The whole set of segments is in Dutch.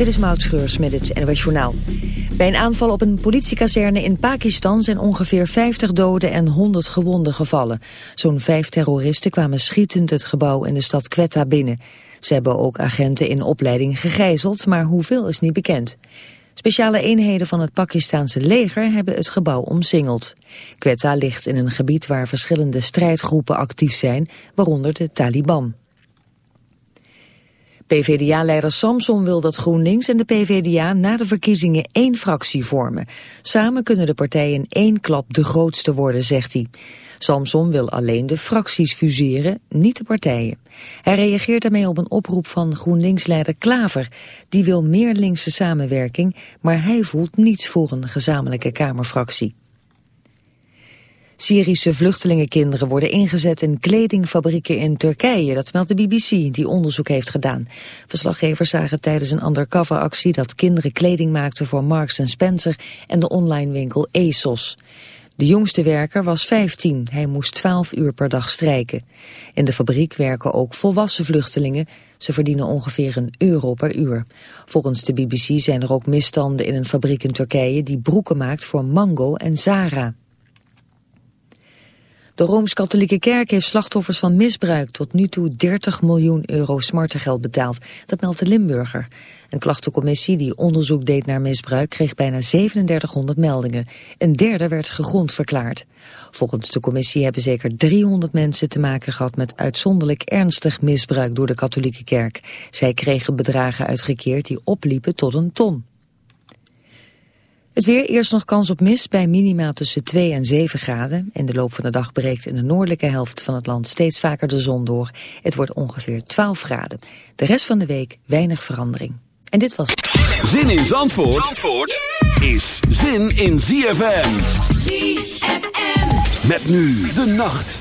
Dit is Maud Schreurs met het NWS Journaal. Bij een aanval op een politiekazerne in Pakistan zijn ongeveer 50 doden en 100 gewonden gevallen. Zo'n vijf terroristen kwamen schietend het gebouw in de stad Quetta binnen. Ze hebben ook agenten in opleiding gegijzeld, maar hoeveel is niet bekend. Speciale eenheden van het Pakistanse leger hebben het gebouw omsingeld. Quetta ligt in een gebied waar verschillende strijdgroepen actief zijn, waaronder de Taliban. PVDA-leider Samson wil dat GroenLinks en de PVDA na de verkiezingen één fractie vormen. Samen kunnen de partijen één klap de grootste worden, zegt hij. Samson wil alleen de fracties fuseren, niet de partijen. Hij reageert daarmee op een oproep van GroenLinks-leider Klaver. Die wil meer linkse samenwerking, maar hij voelt niets voor een gezamenlijke Kamerfractie. Syrische vluchtelingenkinderen worden ingezet in kledingfabrieken in Turkije. Dat meldt de BBC, die onderzoek heeft gedaan. Verslaggevers zagen tijdens een undercoveractie dat kinderen kleding maakten voor Marks Spencer en de online winkel ASOS. De jongste werker was 15. Hij moest 12 uur per dag strijken. In de fabriek werken ook volwassen vluchtelingen. Ze verdienen ongeveer een euro per uur. Volgens de BBC zijn er ook misstanden in een fabriek in Turkije... die broeken maakt voor Mango en Zara. De Rooms-Katholieke Kerk heeft slachtoffers van misbruik tot nu toe 30 miljoen euro smartengeld betaald. Dat meldt de Limburger. Een klachtencommissie die onderzoek deed naar misbruik kreeg bijna 3700 meldingen. Een derde werd gegrond verklaard. Volgens de commissie hebben zeker 300 mensen te maken gehad met uitzonderlijk ernstig misbruik door de katholieke kerk. Zij kregen bedragen uitgekeerd die opliepen tot een ton. Het weer, eerst nog kans op mist bij minima tussen 2 en 7 graden. In de loop van de dag breekt in de noordelijke helft van het land steeds vaker de zon door. Het wordt ongeveer 12 graden. De rest van de week weinig verandering. En dit was Zin in Zandvoort, Zandvoort is zin in ZFM. ZFM. Met nu de nacht.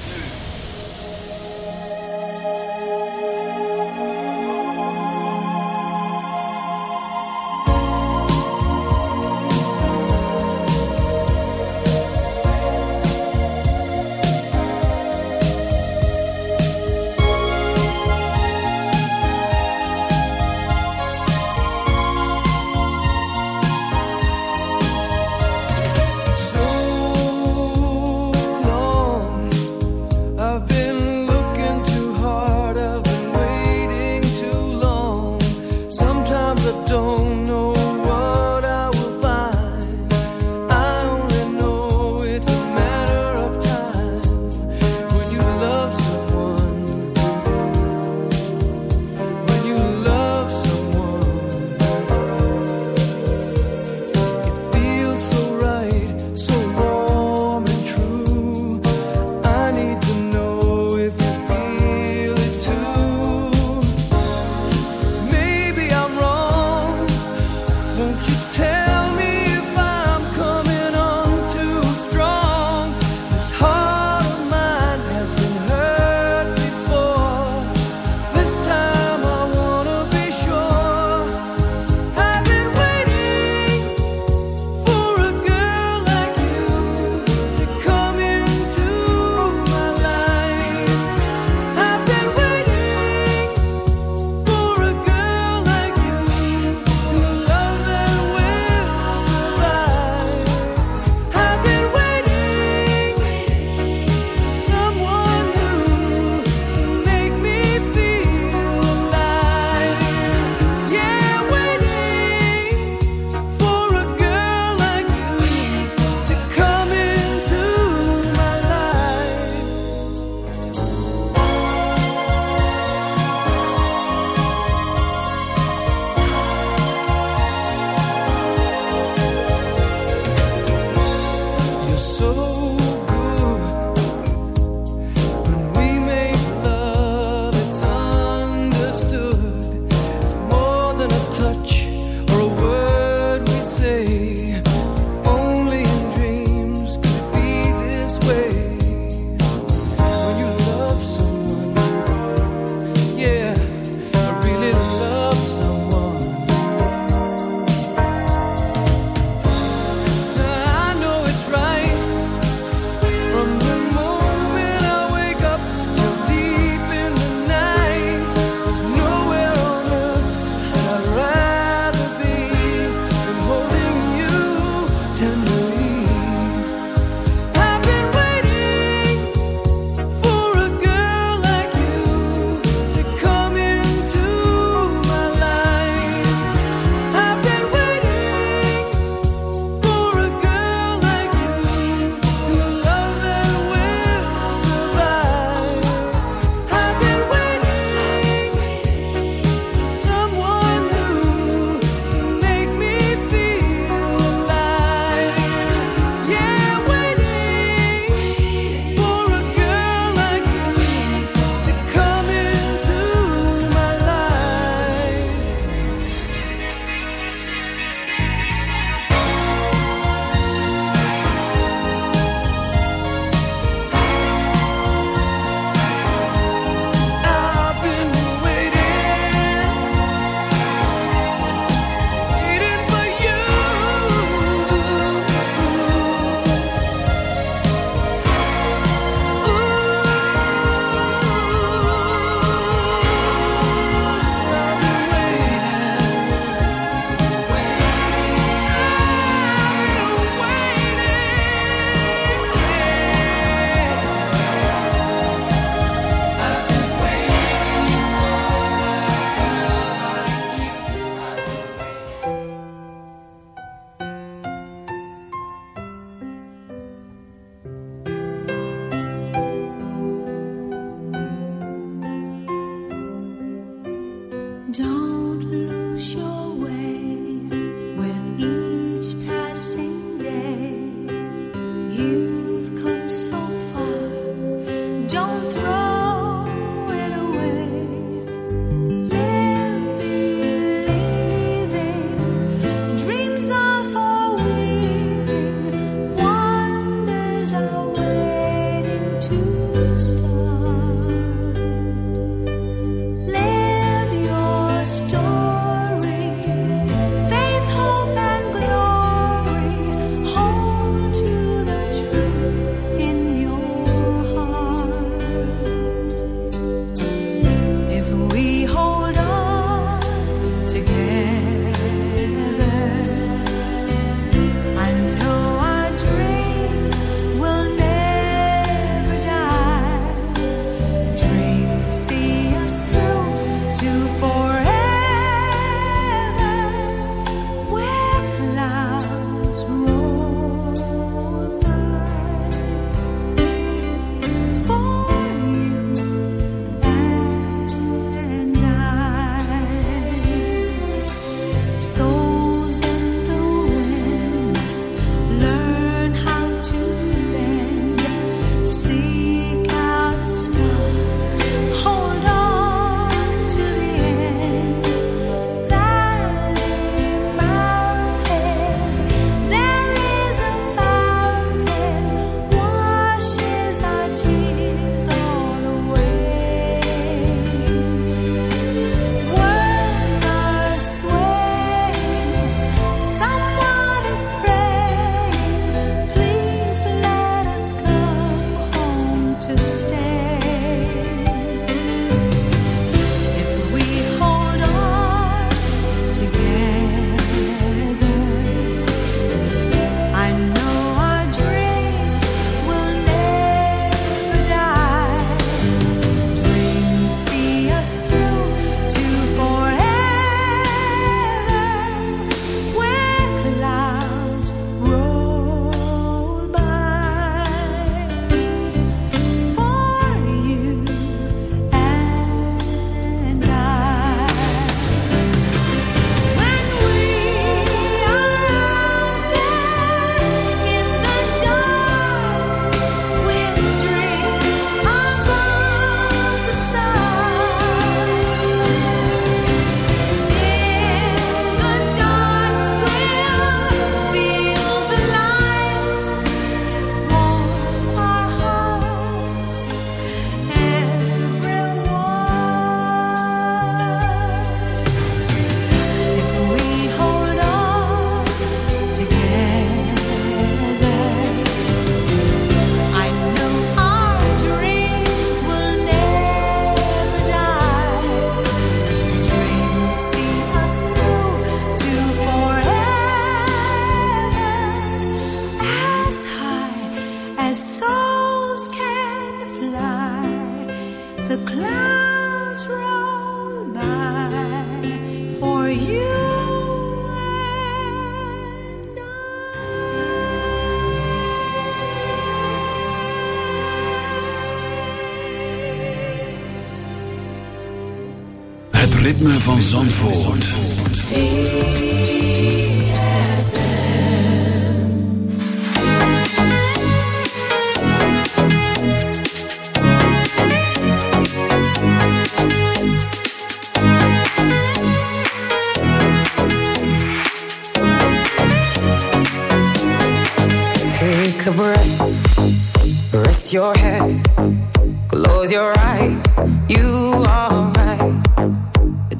Zandvoort.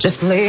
Just leave.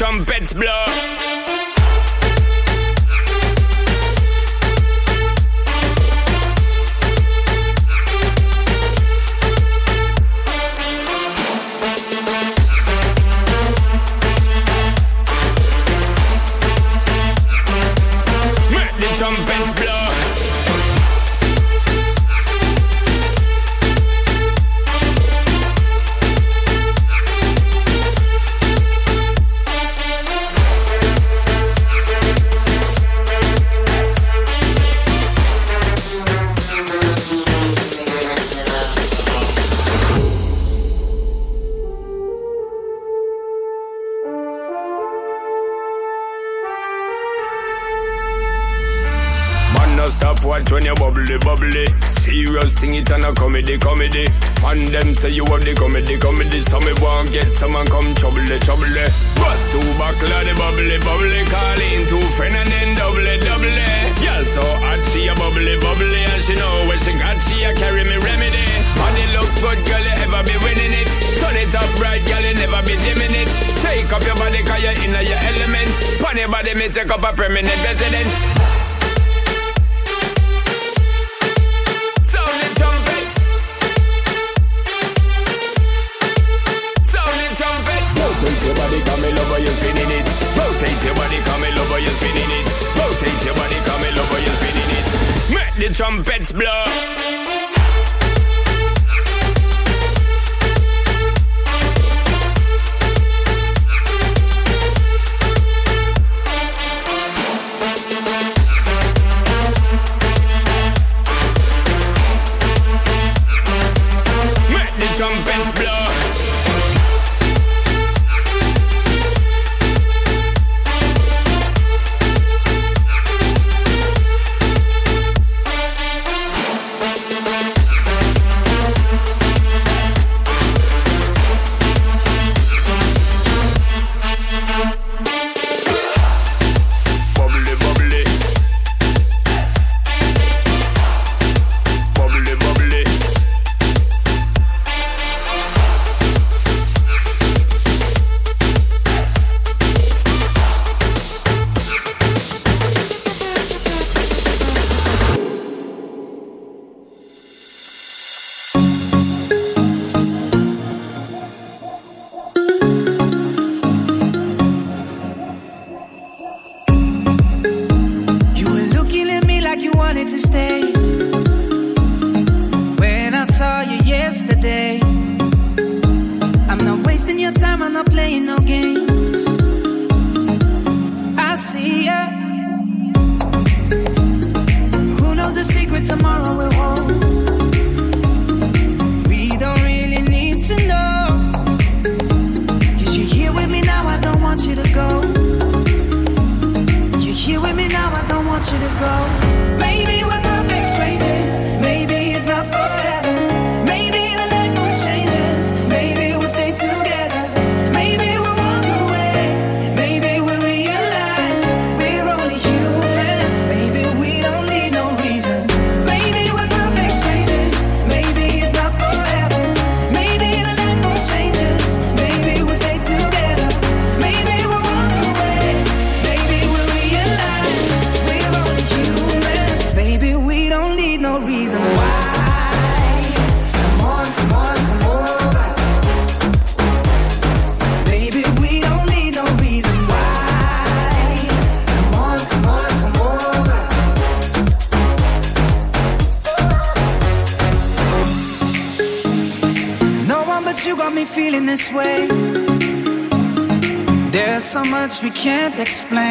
trumpets blow. We can't explain.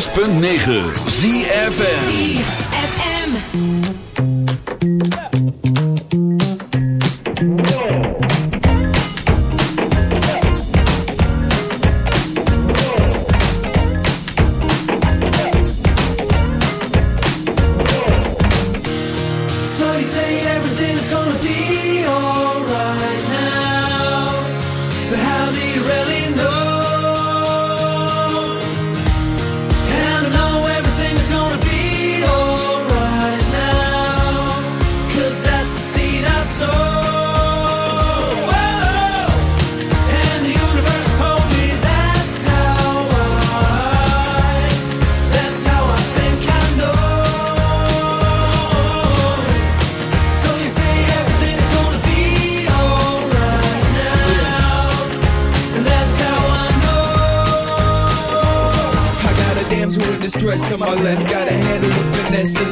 106.9 ZFM.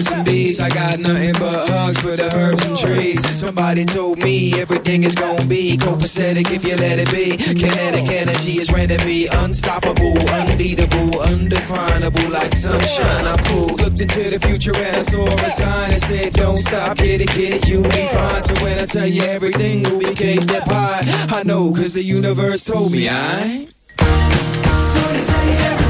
Birds and bees. I got nothing but hugs for the herbs and trees. Somebody told me everything is gonna be copacetic if you let it be. Kinetic energy is be unstoppable, unbeatable, undefinable, like sunshine. I'm cool. Looked into the future and I saw a sign that said, Don't stop, get it, get it, you'll be fine. So when I tell you everything will be cake that pie, I know, cause the universe told me I. So you say everything's